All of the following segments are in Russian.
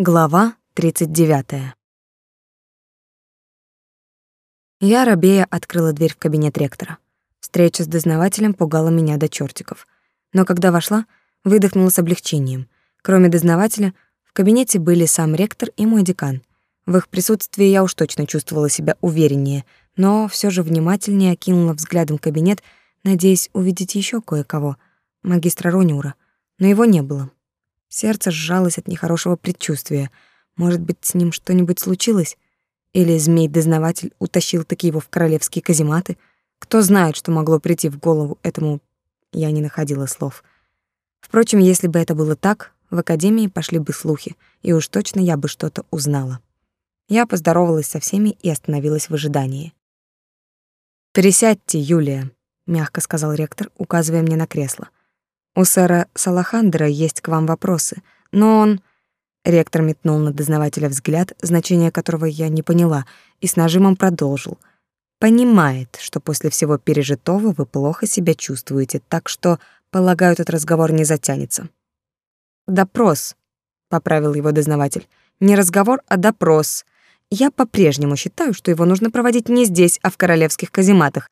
Глава 39. Я, рабея, открыла дверь в кабинет ректора. Встреча с дознавателем пугала меня до чертиков. Но когда вошла, выдохнула с облегчением. Кроме дознавателя, в кабинете были сам ректор и мой декан. В их присутствии я уж точно чувствовала себя увереннее, но все же внимательнее окинула взглядом кабинет, надеясь увидеть еще кое-кого, магистра Рониура, но его не было. Сердце сжалось от нехорошего предчувствия. Может быть, с ним что-нибудь случилось? Или змей-дознаватель утащил таки его в королевские казематы? Кто знает, что могло прийти в голову этому... Я не находила слов. Впрочем, если бы это было так, в академии пошли бы слухи, и уж точно я бы что-то узнала. Я поздоровалась со всеми и остановилась в ожидании. «Присядьте, Юлия», — мягко сказал ректор, указывая мне на кресло. У сэра Салахандра есть к вам вопросы, но он...» Ректор метнул на дознавателя взгляд, значение которого я не поняла, и с нажимом продолжил. «Понимает, что после всего пережитого вы плохо себя чувствуете, так что, полагаю, этот разговор не затянется». «Допрос», — поправил его дознаватель. «Не разговор, а допрос. Я по-прежнему считаю, что его нужно проводить не здесь, а в королевских казематах,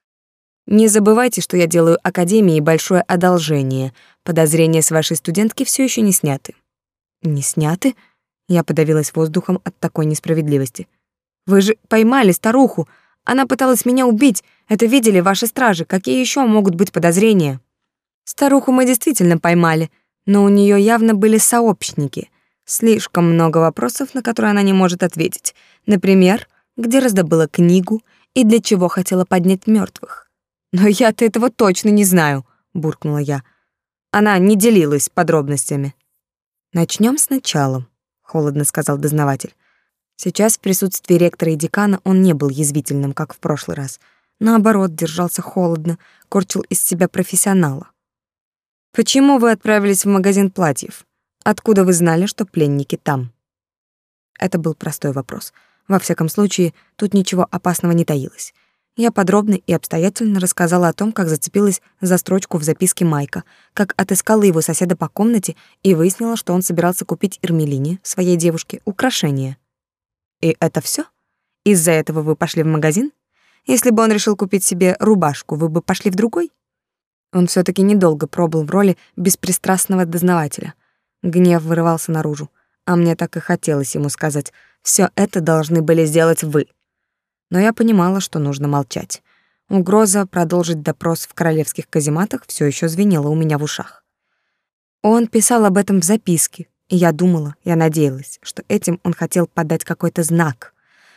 не забывайте, что я делаю Академии большое одолжение. Подозрения с вашей студентки все еще не сняты». «Не сняты?» Я подавилась воздухом от такой несправедливости. «Вы же поймали старуху. Она пыталась меня убить. Это видели ваши стражи. Какие еще могут быть подозрения?» «Старуху мы действительно поймали, но у нее явно были сообщники. Слишком много вопросов, на которые она не может ответить. Например, где раздобыла книгу и для чего хотела поднять мертвых. «Но я-то этого точно не знаю», — буркнула я. Она не делилась подробностями. Начнем сначала», — холодно сказал дознаватель. Сейчас в присутствии ректора и декана он не был язвительным, как в прошлый раз. Наоборот, держался холодно, корчил из себя профессионала. «Почему вы отправились в магазин платьев? Откуда вы знали, что пленники там?» Это был простой вопрос. Во всяком случае, тут ничего опасного не таилось. Я подробно и обстоятельно рассказала о том, как зацепилась за строчку в записке Майка, как отыскала его соседа по комнате и выяснила, что он собирался купить Эрмелине, своей девушке, украшение. И это все? Из-за этого вы пошли в магазин? Если бы он решил купить себе рубашку, вы бы пошли в другой? Он все таки недолго пробыл в роли беспристрастного дознавателя. Гнев вырывался наружу, а мне так и хотелось ему сказать: все это должны были сделать вы" но я понимала, что нужно молчать. Угроза продолжить допрос в королевских казематах все еще звенела у меня в ушах. Он писал об этом в записке, и я думала, я надеялась, что этим он хотел подать какой-то знак.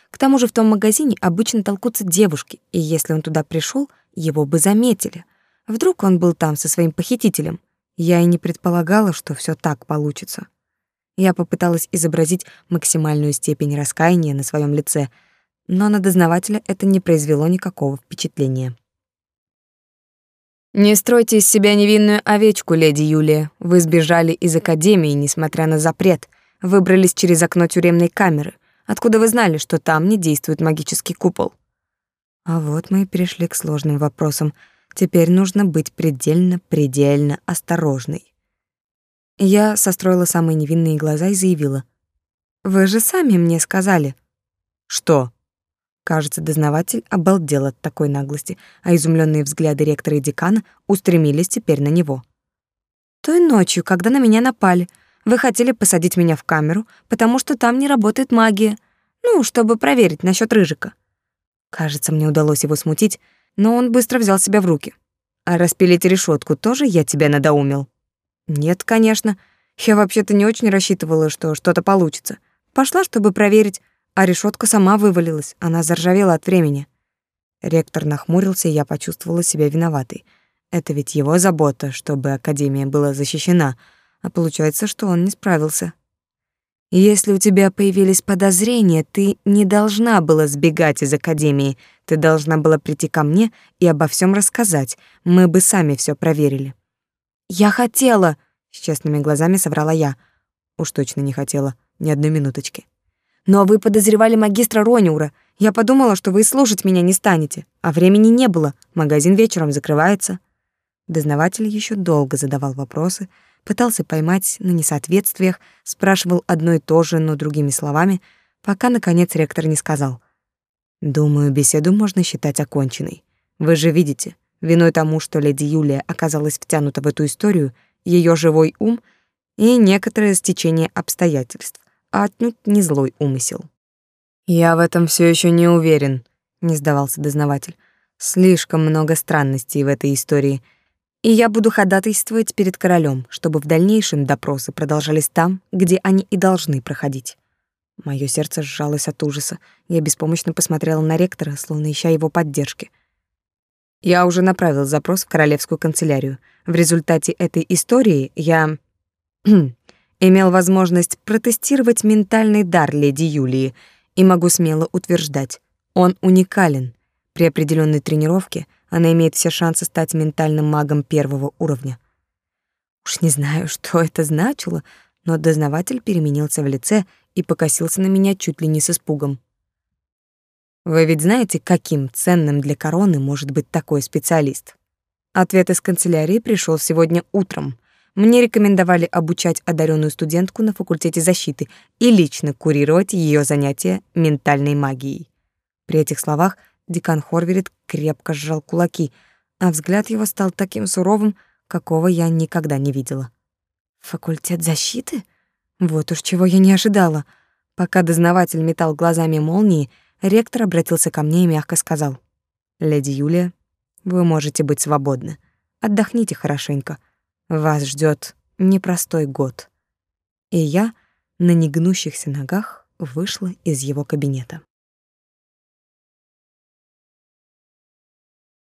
К тому же в том магазине обычно толкутся девушки, и если он туда пришел, его бы заметили. Вдруг он был там со своим похитителем. Я и не предполагала, что все так получится. Я попыталась изобразить максимальную степень раскаяния на своем лице — но на дознавателя это не произвело никакого впечатления. «Не стройте из себя невинную овечку, леди Юлия. Вы сбежали из академии, несмотря на запрет, выбрались через окно тюремной камеры. Откуда вы знали, что там не действует магический купол?» А вот мы и перешли к сложным вопросам. Теперь нужно быть предельно-предельно осторожной. Я состроила самые невинные глаза и заявила. «Вы же сами мне сказали». «Что?» Кажется, дознаватель обалдел от такой наглости, а изумленные взгляды ректора и декана устремились теперь на него. «Той ночью, когда на меня напали, вы хотели посадить меня в камеру, потому что там не работает магия. Ну, чтобы проверить насчет рыжика». Кажется, мне удалось его смутить, но он быстро взял себя в руки. «А распилить решетку тоже я тебя надоумил?» «Нет, конечно. Я вообще-то не очень рассчитывала, что что-то получится. Пошла, чтобы проверить, а решетка сама вывалилась, она заржавела от времени. Ректор нахмурился, и я почувствовала себя виноватой. Это ведь его забота, чтобы академия была защищена, а получается, что он не справился. Если у тебя появились подозрения, ты не должна была сбегать из академии. Ты должна была прийти ко мне и обо всем рассказать. Мы бы сами все проверили. Я хотела, с честными глазами соврала я. Уж точно не хотела, ни одной минуточки. Но вы подозревали магистра Рониура. Я подумала, что вы слушать меня не станете. А времени не было. Магазин вечером закрывается. Дознаватель еще долго задавал вопросы, пытался поймать на несоответствиях, спрашивал одно и то же, но другими словами, пока, наконец, ректор не сказал. «Думаю, беседу можно считать оконченной. Вы же видите, виной тому, что леди Юлия оказалась втянута в эту историю, ее живой ум и некоторое стечение обстоятельств, а отнюдь не злой умысел». «Я в этом все еще не уверен», — не сдавался дознаватель. «Слишком много странностей в этой истории» и я буду ходатайствовать перед королем, чтобы в дальнейшем допросы продолжались там, где они и должны проходить. Моё сердце сжалось от ужаса. Я беспомощно посмотрела на ректора, словно ища его поддержки. Я уже направил запрос в королевскую канцелярию. В результате этой истории я имел возможность протестировать ментальный дар леди Юлии и могу смело утверждать, он уникален. При определенной тренировке — она имеет все шансы стать ментальным магом первого уровня. Уж не знаю, что это значило, но дознаватель переменился в лице и покосился на меня чуть ли не с испугом. Вы ведь знаете, каким ценным для короны может быть такой специалист? Ответ из канцелярии пришел сегодня утром. Мне рекомендовали обучать одаренную студентку на факультете защиты и лично курировать ее занятия ментальной магией. При этих словах Декан Хорверит крепко сжал кулаки, а взгляд его стал таким суровым, какого я никогда не видела. Факультет защиты? Вот уж чего я не ожидала. Пока дознаватель метал глазами молнии, ректор обратился ко мне и мягко сказал: "Леди Юлия, вы можете быть свободны. Отдохните хорошенько. Вас ждет непростой год". И я на негнущихся ногах вышла из его кабинета.